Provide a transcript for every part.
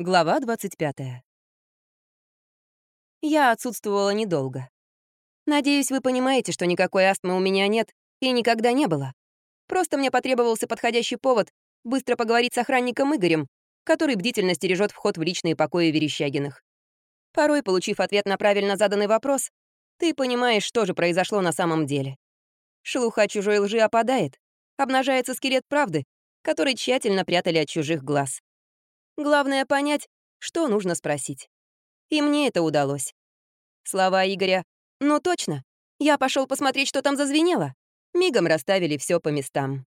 Глава 25. Я отсутствовала недолго. Надеюсь, вы понимаете, что никакой астмы у меня нет и никогда не было. Просто мне потребовался подходящий повод быстро поговорить с охранником Игорем, который бдительно стережет вход в личные покои Верещагиных. Порой, получив ответ на правильно заданный вопрос, ты понимаешь, что же произошло на самом деле. Шелуха чужой лжи опадает, обнажается скелет правды, который тщательно прятали от чужих глаз. Главное понять, что нужно спросить. И мне это удалось. Слова Игоря «Ну точно, я пошел посмотреть, что там зазвенело», мигом расставили все по местам.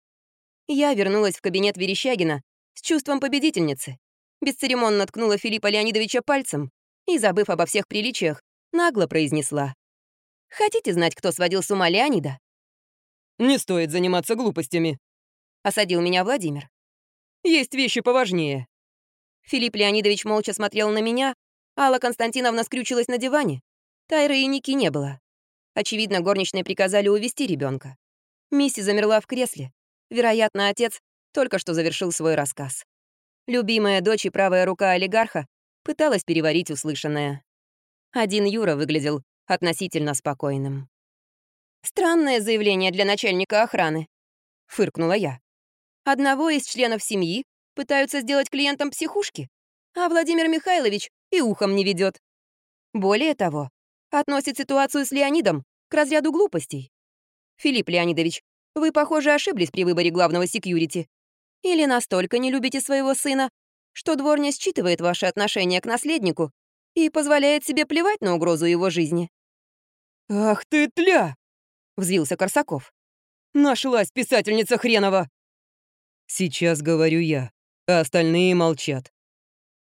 Я вернулась в кабинет Верещагина с чувством победительницы, бесцеремонно ткнула Филиппа Леонидовича пальцем и, забыв обо всех приличиях, нагло произнесла. «Хотите знать, кто сводил с ума Леонида?» «Не стоит заниматься глупостями», — осадил меня Владимир. «Есть вещи поважнее». Филипп Леонидович молча смотрел на меня, Алла Константиновна скрючилась на диване. Тайры и Ники не было. Очевидно, горничные приказали увести ребенка. Мисси замерла в кресле. Вероятно, отец только что завершил свой рассказ. Любимая дочь и правая рука олигарха пыталась переварить услышанное. Один Юра выглядел относительно спокойным. «Странное заявление для начальника охраны», — фыркнула я. «Одного из членов семьи пытаются сделать клиентом психушки, а Владимир Михайлович и ухом не ведет. Более того, относит ситуацию с Леонидом к разряду глупостей. Филипп Леонидович, вы, похоже, ошиблись при выборе главного секьюрити. Или настолько не любите своего сына, что двор не считывает ваши отношения к наследнику и позволяет себе плевать на угрозу его жизни. «Ах ты тля!» — взвился Корсаков. «Нашлась писательница хренова!» «Сейчас говорю я а остальные молчат.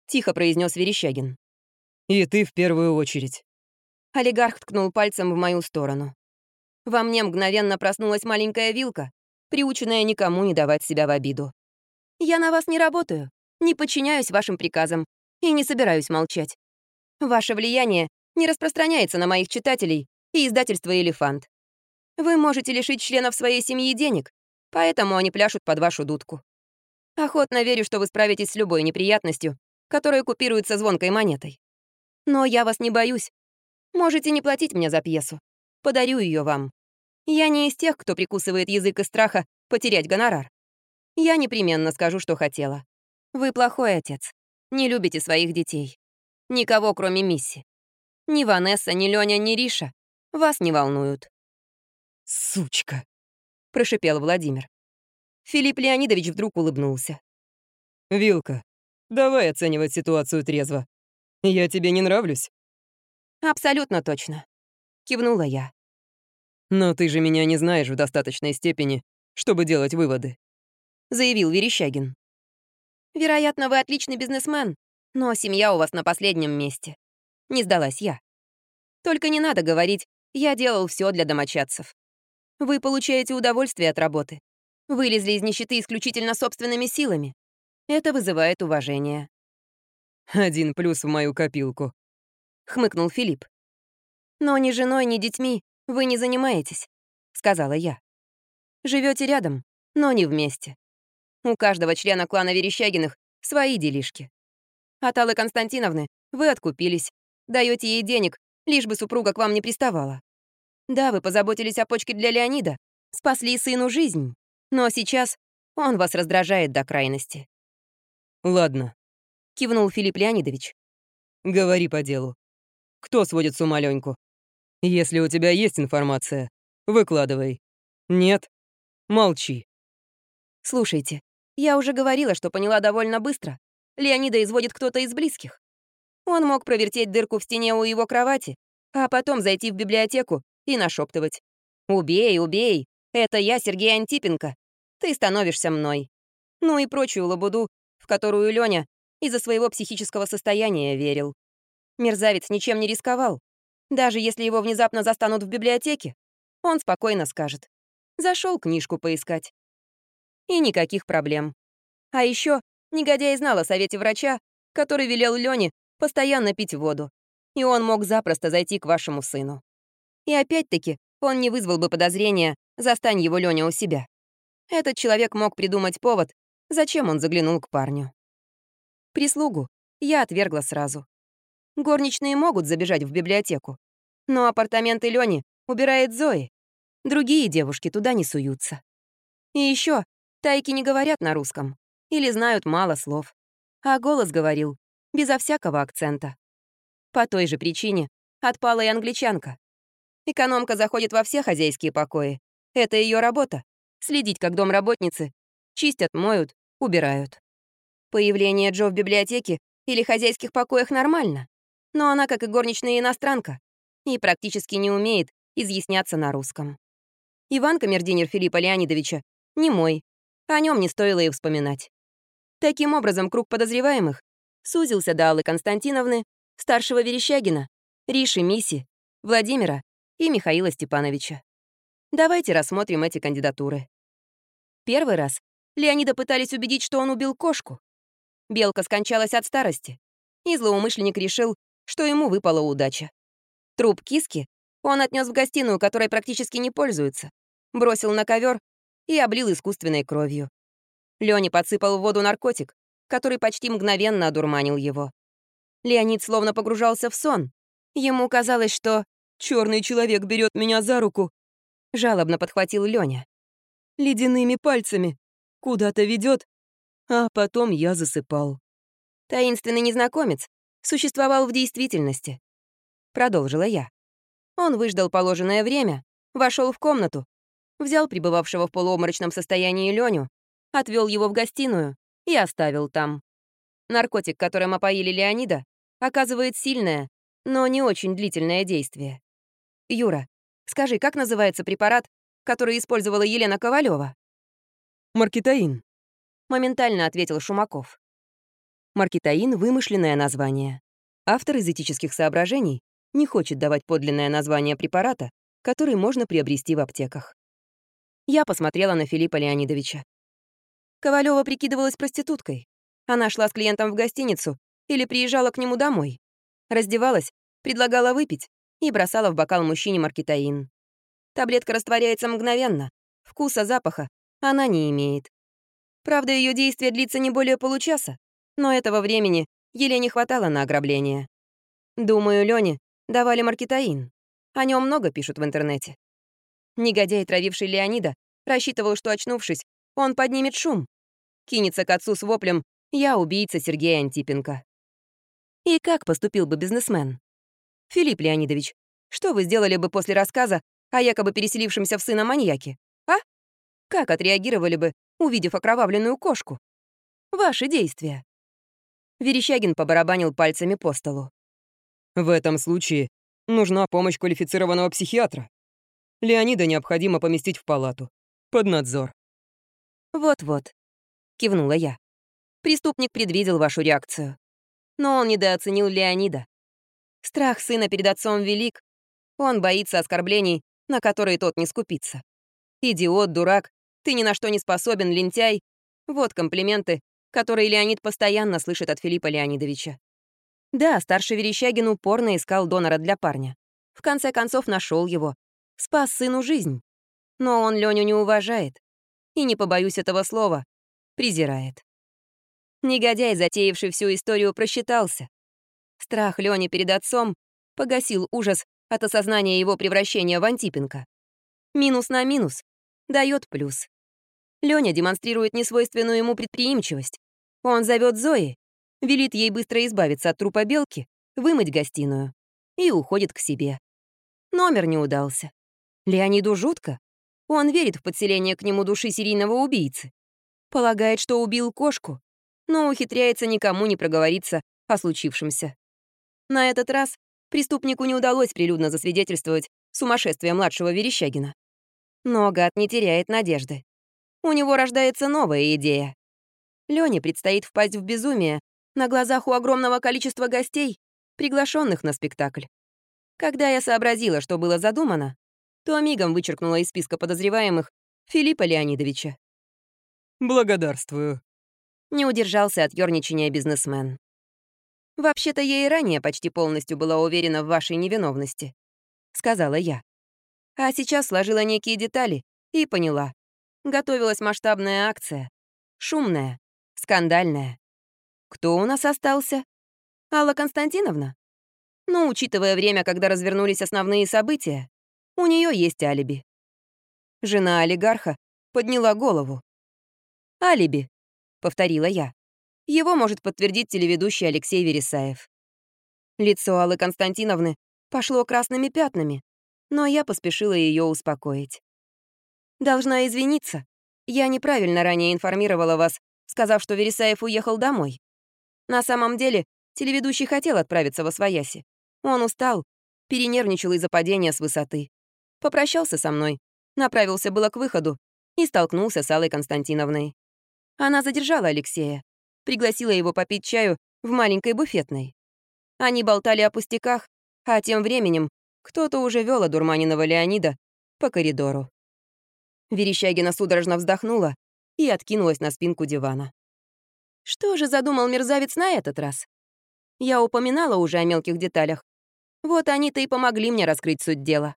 Тихо произнес Верещагин. И ты в первую очередь. Олигарх ткнул пальцем в мою сторону. Во мне мгновенно проснулась маленькая вилка, приученная никому не давать себя в обиду. «Я на вас не работаю, не подчиняюсь вашим приказам и не собираюсь молчать. Ваше влияние не распространяется на моих читателей и издательство «Элефант». Вы можете лишить членов своей семьи денег, поэтому они пляшут под вашу дудку. Охотно верю, что вы справитесь с любой неприятностью, которая купируется звонкой монетой. Но я вас не боюсь. Можете не платить мне за пьесу. Подарю ее вам. Я не из тех, кто прикусывает язык из страха потерять гонорар. Я непременно скажу, что хотела. Вы плохой отец. Не любите своих детей. Никого, кроме Мисси. Ни Ванесса, ни Лёня, ни Риша вас не волнуют. «Сучка!» — прошипел Владимир. Филипп Леонидович вдруг улыбнулся. «Вилка, давай оценивать ситуацию трезво. Я тебе не нравлюсь?» «Абсолютно точно», — кивнула я. «Но ты же меня не знаешь в достаточной степени, чтобы делать выводы», — заявил Верещагин. «Вероятно, вы отличный бизнесмен, но семья у вас на последнем месте». Не сдалась я. «Только не надо говорить, я делал все для домочадцев. Вы получаете удовольствие от работы, Вылезли из нищеты исключительно собственными силами. Это вызывает уважение. «Один плюс в мою копилку», — хмыкнул Филипп. «Но ни женой, ни детьми вы не занимаетесь», — сказала я. Живете рядом, но не вместе. У каждого члена клана Верещагиных свои делишки. От Аллы Константиновны вы откупились, даете ей денег, лишь бы супруга к вам не приставала. Да, вы позаботились о почке для Леонида, спасли сыну жизнь. Но сейчас он вас раздражает до крайности». «Ладно», — кивнул Филипп Леонидович. «Говори по делу. Кто сводит с ума Леньку? Если у тебя есть информация, выкладывай. Нет? Молчи». «Слушайте, я уже говорила, что поняла довольно быстро. Леонида изводит кто-то из близких. Он мог провертеть дырку в стене у его кровати, а потом зайти в библиотеку и нашептывать. «Убей, убей! Это я, Сергей Антипенко ты становишься мной. Ну и прочую лабуду, в которую Лёня из-за своего психического состояния верил. Мерзавец ничем не рисковал. Даже если его внезапно застанут в библиотеке, он спокойно скажет. Зашел книжку поискать. И никаких проблем. А еще негодяй знал о совете врача, который велел Лёне постоянно пить воду. И он мог запросто зайти к вашему сыну. И опять-таки он не вызвал бы подозрения, застань его Лёня у себя. Этот человек мог придумать повод, зачем он заглянул к парню. Прислугу я отвергла сразу. Горничные могут забежать в библиотеку, но апартаменты Лёни убирает Зои. Другие девушки туда не суются. И еще тайки не говорят на русском или знают мало слов. А голос говорил безо всякого акцента. По той же причине отпала и англичанка. Экономка заходит во все хозяйские покои. Это ее работа — следить, как домработницы чистят, моют, убирают. Появление Джо в библиотеке или хозяйских покоях нормально, но она, как и горничная иностранка, и практически не умеет изъясняться на русском. Иван камердинер Филиппа Леонидовича не мой, о нем не стоило и вспоминать. Таким образом, круг подозреваемых сузился до Аллы Константиновны, старшего Верещагина, Риши Миси, Владимира и Михаила Степановича. Давайте рассмотрим эти кандидатуры. Первый раз Леонида пытались убедить, что он убил кошку. Белка скончалась от старости, и злоумышленник решил, что ему выпала удача. Труп киски он отнес в гостиную, которой практически не пользуется, бросил на ковер и облил искусственной кровью. Лёне подсыпал в воду наркотик, который почти мгновенно одурманил его. Леонид словно погружался в сон. Ему казалось, что черный человек берет меня за руку», — жалобно подхватил Лёня. «Ледяными пальцами. Куда-то ведет, а потом я засыпал». Таинственный незнакомец существовал в действительности. Продолжила я. Он выждал положенное время, вошел в комнату, взял пребывавшего в полуобморочном состоянии Леню, отвел его в гостиную и оставил там. Наркотик, которым опоили Леонида, оказывает сильное, но не очень длительное действие. Юра, скажи, как называется препарат, который использовала Елена Ковалева? Маркетаин. Моментально ответил Шумаков. Маркетаин — вымышленное название. Автор из этических соображений не хочет давать подлинное название препарата, который можно приобрести в аптеках. Я посмотрела на Филиппа Леонидовича. Ковалева прикидывалась проституткой. Она шла с клиентом в гостиницу или приезжала к нему домой. Раздевалась, предлагала выпить и бросала в бокал мужчине маркетаин. Таблетка растворяется мгновенно, вкуса, запаха она не имеет. Правда, ее действие длится не более получаса, но этого времени Елене хватало на ограбление. Думаю, Лене давали маркетаин. О нем много пишут в интернете. Негодяй, травивший Леонида, рассчитывал, что, очнувшись, он поднимет шум. Кинется к отцу с воплем «Я убийца Сергея Антипенко». И как поступил бы бизнесмен? Филипп Леонидович, что вы сделали бы после рассказа о якобы переселившемся в сына маньяке, а? Как отреагировали бы, увидев окровавленную кошку? Ваши действия. Верещагин побарабанил пальцами по столу. В этом случае нужна помощь квалифицированного психиатра. Леонида необходимо поместить в палату. Под надзор. «Вот-вот», — кивнула я. Преступник предвидел вашу реакцию. Но он недооценил Леонида. Страх сына перед отцом велик. Он боится оскорблений, на которые тот не скупится. Идиот, дурак, ты ни на что не способен, лентяй. Вот комплименты, которые Леонид постоянно слышит от Филиппа Леонидовича. Да, старший Верещагин упорно искал донора для парня. В конце концов нашел его, Спас сыну жизнь. Но он Леню не уважает. И, не побоюсь этого слова, презирает. Негодяй, затеявший всю историю, просчитался. Страх Лёни перед отцом погасил ужас от осознания его превращения в Антипенко. Минус на минус дает плюс. Лёня демонстрирует несвойственную ему предприимчивость. Он зовет Зои, велит ей быстро избавиться от трупа белки, вымыть гостиную и уходит к себе. Номер не удался. Леониду жутко. Он верит в подселение к нему души серийного убийцы. Полагает, что убил кошку, но ухитряется никому не проговориться о случившемся. На этот раз преступнику не удалось прилюдно засвидетельствовать сумасшествие младшего Верещагина. Но гад не теряет надежды. У него рождается новая идея. Лёне предстоит впасть в безумие на глазах у огромного количества гостей, приглашенных на спектакль. Когда я сообразила, что было задумано, то мигом вычеркнула из списка подозреваемых Филиппа Леонидовича. «Благодарствую», — не удержался от ёрничания бизнесмен. «Вообще-то я и ранее почти полностью была уверена в вашей невиновности», — сказала я. А сейчас сложила некие детали и поняла. Готовилась масштабная акция. Шумная, скандальная. Кто у нас остался? Алла Константиновна? Ну, учитывая время, когда развернулись основные события, у нее есть алиби. Жена олигарха подняла голову. «Алиби», — повторила я. Его может подтвердить телеведущий Алексей Вересаев. Лицо Аллы Константиновны пошло красными пятнами, но я поспешила ее успокоить. «Должна извиниться. Я неправильно ранее информировала вас, сказав, что Вересаев уехал домой. На самом деле, телеведущий хотел отправиться во Свояси. Он устал, перенервничал из-за падения с высоты. Попрощался со мной, направился было к выходу и столкнулся с Аллой Константиновной. Она задержала Алексея, пригласила его попить чаю в маленькой буфетной. Они болтали о пустяках, а тем временем кто-то уже вел одурманенного Леонида по коридору. Верещагина судорожно вздохнула и откинулась на спинку дивана. Что же задумал мерзавец на этот раз? Я упоминала уже о мелких деталях. Вот они-то и помогли мне раскрыть суть дела.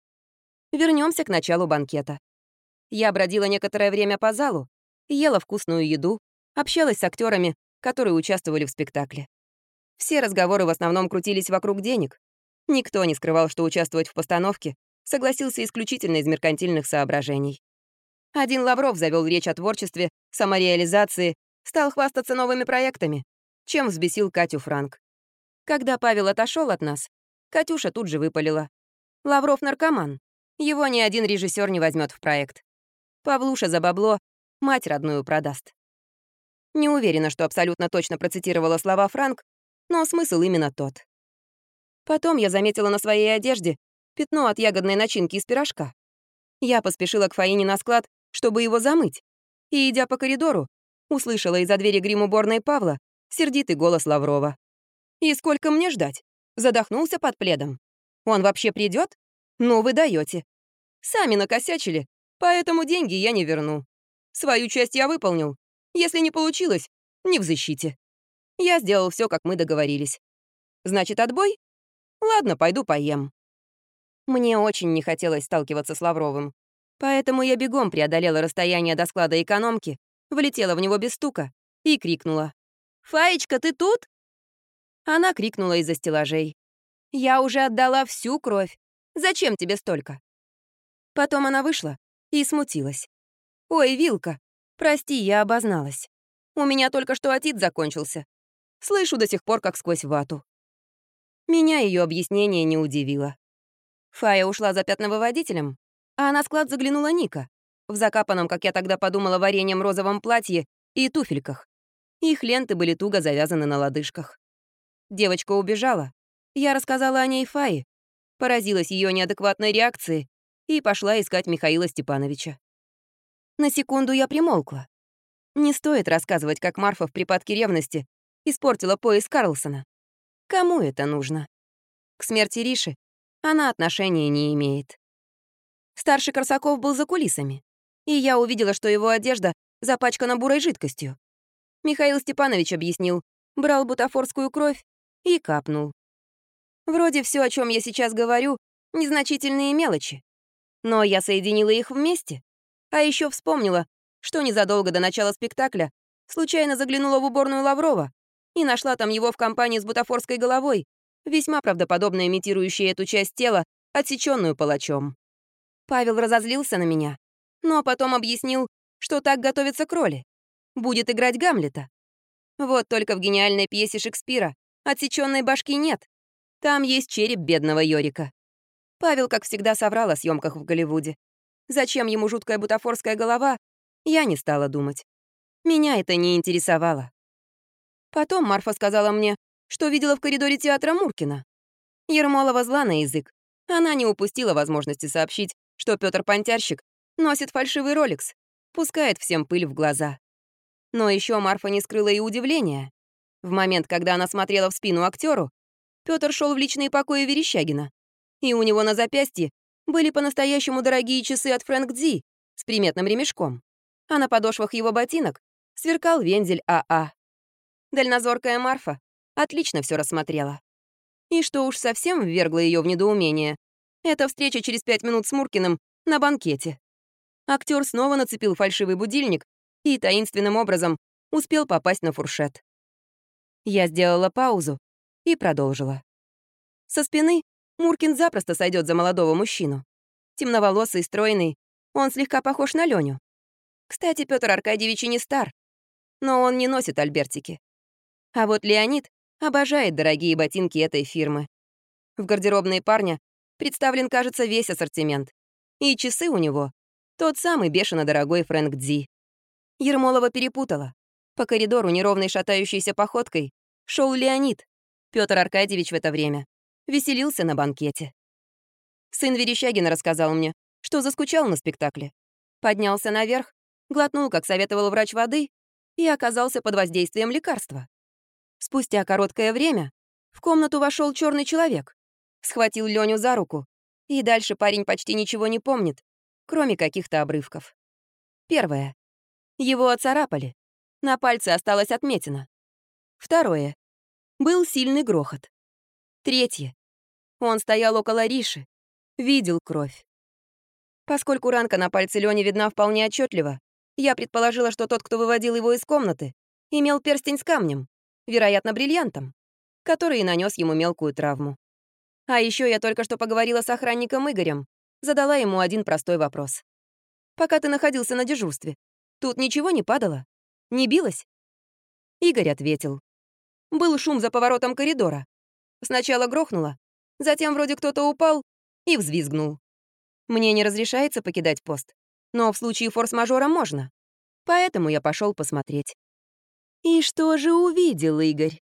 Вернемся к началу банкета. Я бродила некоторое время по залу, ела вкусную еду, общалась с актерами, которые участвовали в спектакле. Все разговоры в основном крутились вокруг денег. Никто не скрывал, что участвовать в постановке согласился исключительно из меркантильных соображений. Один Лавров завел речь о творчестве, самореализации, стал хвастаться новыми проектами, чем взбесил Катю Франк. Когда Павел отошел от нас, Катюша тут же выпалила. Лавров наркоман. Его ни один режиссер не возьмет в проект. Павлуша за бабло мать родную продаст. Не уверена, что абсолютно точно процитировала слова Франк, но смысл именно тот. Потом я заметила на своей одежде пятно от ягодной начинки из пирожка. Я поспешила к Фаине на склад, чтобы его замыть, и, идя по коридору, услышала из-за двери грим-уборной Павла сердитый голос Лаврова. «И сколько мне ждать? Задохнулся под пледом. Он вообще придет? Ну, вы даете. Сами накосячили, поэтому деньги я не верну. Свою часть я выполнил. Если не получилось, не в защите. Я сделал все, как мы договорились. Значит, отбой? Ладно, пойду поем. Мне очень не хотелось сталкиваться с Лавровым. Поэтому я бегом преодолела расстояние до склада экономки, влетела в него без стука и крикнула. «Фаечка, ты тут?» Она крикнула из-за стеллажей. «Я уже отдала всю кровь. Зачем тебе столько?» Потом она вышла и смутилась. «Ой, Вилка, прости, я обозналась. У меня только что отит закончился. Слышу до сих пор, как сквозь вату». Меня ее объяснение не удивило. Фая ушла за пятновыводителем, а на склад заглянула Ника в закапанном, как я тогда подумала, вареньем розовом платье и туфельках. Их ленты были туго завязаны на лодыжках. Девочка убежала. Я рассказала о ней Фае, поразилась ее неадекватной реакции и пошла искать Михаила Степановича. На секунду я примолкла. Не стоит рассказывать, как Марфа в припадке ревности испортила пояс Карлсона. Кому это нужно? К смерти Риши она отношения не имеет. Старший Корсаков был за кулисами, и я увидела, что его одежда запачкана бурой жидкостью. Михаил Степанович объяснил, брал бутафорскую кровь и капнул. Вроде все, о чем я сейчас говорю, незначительные мелочи. Но я соединила их вместе. А еще вспомнила, что незадолго до начала спектакля случайно заглянула в уборную Лаврова и нашла там его в компании с бутафорской головой, весьма правдоподобно имитирующей эту часть тела, отсеченную палачом. Павел разозлился на меня, но потом объяснил, что так готовится к роли. Будет играть Гамлета. Вот только в гениальной пьесе Шекспира отсеченной башки нет. Там есть череп бедного Йорика. Павел, как всегда, соврал о съемках в Голливуде. Зачем ему жуткая бутафорская голова, я не стала думать. Меня это не интересовало. Потом Марфа сказала мне, что видела в коридоре театра Муркина. Ермолова зла на язык. Она не упустила возможности сообщить, что Петр Понтярщик носит фальшивый роликс, пускает всем пыль в глаза. Но еще Марфа не скрыла и удивления. В момент, когда она смотрела в спину актеру, Петр шел в личные покои Верещагина, и у него на запястье были по-настоящему дорогие часы от Фрэнк Дзи с приметным ремешком, а на подошвах его ботинок сверкал вензель АА. Дальнозоркая Марфа отлично все рассмотрела. И что уж совсем ввергло ее в недоумение, это встреча через пять минут с Муркиным на банкете. Актер снова нацепил фальшивый будильник и таинственным образом успел попасть на фуршет. Я сделала паузу и продолжила. Со спины Муркин запросто сойдет за молодого мужчину. Темноволосый, стройный, он слегка похож на Леню. Кстати, Петр Аркадьевич и не стар, но он не носит альбертики. А вот Леонид обожает дорогие ботинки этой фирмы. В гардеробной парня представлен, кажется, весь ассортимент. И часы у него тот самый бешено дорогой Фрэнк Дзи. Ермолова перепутала. По коридору неровной шатающейся походкой шел Леонид. Петр Аркадьевич в это время веселился на банкете. Сын Верещагина рассказал мне, что заскучал на спектакле. Поднялся наверх, глотнул, как советовал врач, воды и оказался под воздействием лекарства. Спустя короткое время в комнату вошел черный человек, схватил Леню за руку, и дальше парень почти ничего не помнит, кроме каких-то обрывков. Первое. Его оцарапали. На пальце осталась отметина. Второе. Был сильный грохот. Третье. Он стоял около Риши, видел кровь. Поскольку ранка на пальце Лёни видна вполне отчетливо, я предположила, что тот, кто выводил его из комнаты, имел перстень с камнем, вероятно, бриллиантом, который и нанес ему мелкую травму. А еще я только что поговорила с охранником Игорем, задала ему один простой вопрос. «Пока ты находился на дежурстве, тут ничего не падало? Не билось?» Игорь ответил. Был шум за поворотом коридора. Сначала грохнуло, затем вроде кто-то упал и взвизгнул. Мне не разрешается покидать пост, но в случае форс-мажора можно. Поэтому я пошел посмотреть. И что же увидел Игорь?